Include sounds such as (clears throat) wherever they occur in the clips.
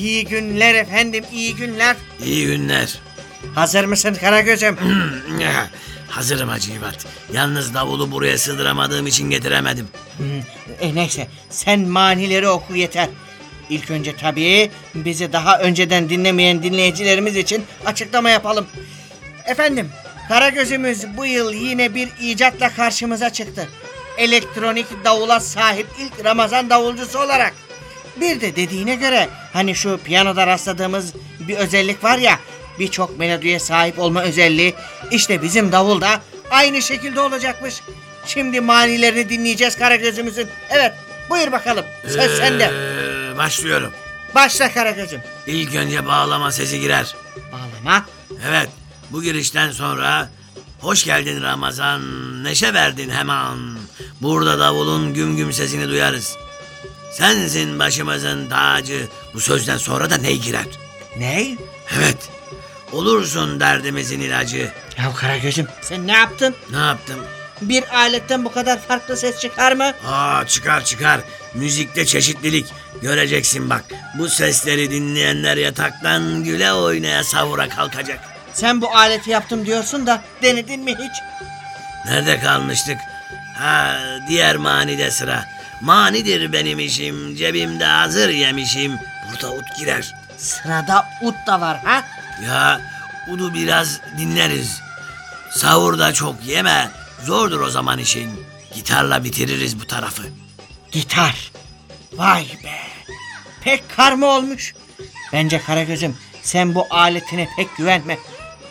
İyi günler efendim iyi günler. İyi günler. Hazır mısın Karagöz'üm? (clears throat) Hazırım Hacivat. Yalnız davulu buraya sığdıramadığım için getiremedim. e, neyse sen manileri oku yeter. İlk önce tabii bizi daha önceden dinlemeyen dinleyicilerimiz için açıklama yapalım. Efendim Karagöz'ümüz bu yıl yine bir icatla karşımıza çıktı. Elektronik davula sahip ilk Ramazan davulcusu olarak. Bir de dediğine göre hani şu piyanoda rastladığımız bir özellik var ya birçok melodiye sahip olma özelliği işte bizim davulda aynı şekilde olacakmış. Şimdi manilerini dinleyeceğiz Karagöz'ümüzün. Evet buyur bakalım söz sende. Ee, başlıyorum. Başla Karagöz'üm. İlk önce bağlama sesi girer. Bağlama. Evet, bu girişten sonra hoş geldin Ramazan, neşe verdin hemen. Burada davulun güm güm sesini duyarız. Sensin başımızın tacı. Bu sözden sonra da ney girer? Ney? Evet, olursun derdimizin ilacı. Ya Karagöz'üm sen ne yaptın? Ne yaptım? Bir aletten bu kadar farklı ses çıkar mı? Aa çıkar çıkar. Müzikte çeşitlilik. Göreceksin bak. Bu sesleri dinleyenler yataktan güle oynaya savura kalkacak. Sen bu aleti yaptım diyorsun da denedin mi hiç? Nerede kalmıştık? Ha diğer manide sıra. Manidir benim işim. Cebimde hazır yemişim. Burada ut girer. Sırada ut da var ha? Ya udu biraz dinleriz. Savurda çok yeme. Zordur o zaman işin. Gitarla bitiririz bu tarafı. Gitar. Vay be. Pek karma olmuş. Bence Karagöz'üm sen bu aletine pek güvenme.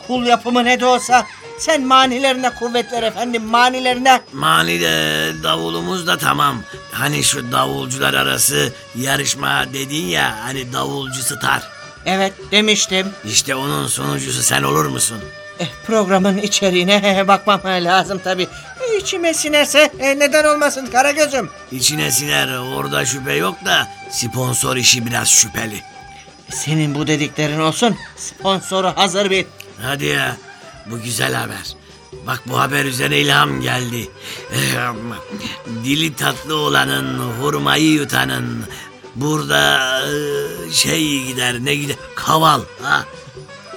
Kul yapımı ne de olsa sen manilerine kuvvet ver efendim manilerine. Mani de davulumuz da tamam. Hani şu davulcular arası yarışma dedin ya hani davulcu star. Evet demiştim. İşte onun sonucusu sen olur musun? Eh, programın içeriğine (laughs) bakmam lazım tabii. İçime sinerse e, neden olmasın Karagöz'üm. İçine siner orada şüphe yok da sponsor işi biraz şüpheli. Senin bu dediklerin olsun. Sponsoru hazır bir. Hadi ya bu güzel haber. Bak bu haber üzerine ilham geldi. (laughs) Dili tatlı olanın, hurmayı yutanın, burada e, şey gider ne gider, kaval. Ha.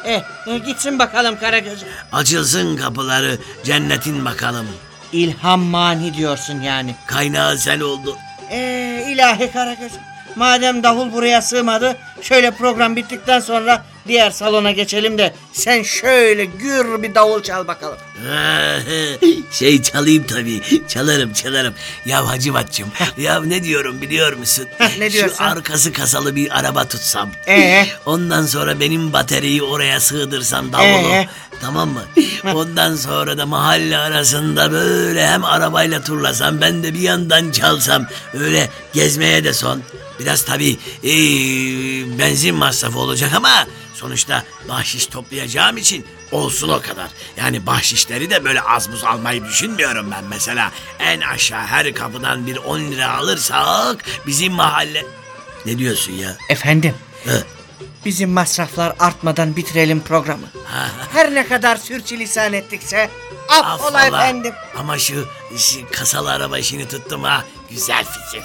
Eh, e, gitsin bakalım Karagöz'üm. Açılsın kapıları cennetin bakalım. İlham mani diyorsun yani. Kaynağı sen oldun. Ee, ilahi Karagöz'üm. Madem davul buraya sığmadı, şöyle program bittikten sonra diğer salona geçelim de sen şöyle gür bir davul çal bakalım. (laughs) şey çalayım tabii. Çalarım çalarım. Ya Hacivat'cığım ya ne diyorum biliyor musun? ne diyorsun? Şu arkası kasalı bir araba tutsam. Ee? Ondan sonra benim bataryayı oraya sığdırsam davulu. Ee? Tamam mı? (laughs) Ondan sonra da mahalle arasında böyle hem arabayla turlasam ben de bir yandan çalsam. Öyle gezmeye de son. Biraz tabii ee, benzin masrafı olacak ama sonuçta bahşiş toplayacağım için olsun o kadar. Yani bahşişleri de böyle az buz almayı düşünmüyorum ben mesela. En aşağı her kapıdan bir 10 lira alırsak bizim mahalle... Ne diyorsun ya? Efendim, Hı. bizim masraflar artmadan bitirelim programı. Her ne kadar sürçülisan ettikse affola Affola. efendim. Ama şu, şu kasalı araba işini tuttum ha. Güzel fikir.